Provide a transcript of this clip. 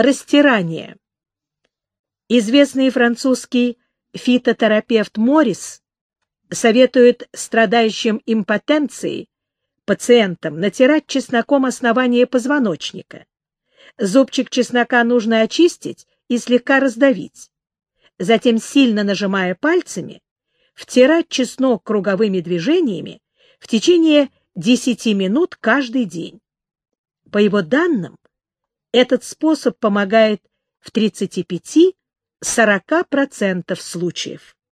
Растирание. Известный французский фитотерапевт Моррис советует страдающим импотенцией пациентам натирать чесноком основание позвоночника. Зубчик чеснока нужно очистить и слегка раздавить. Затем, сильно нажимая пальцами, втирать чеснок круговыми движениями в течение 10 минут каждый день. По его данным, этот способ помогает в 35-40% случаев.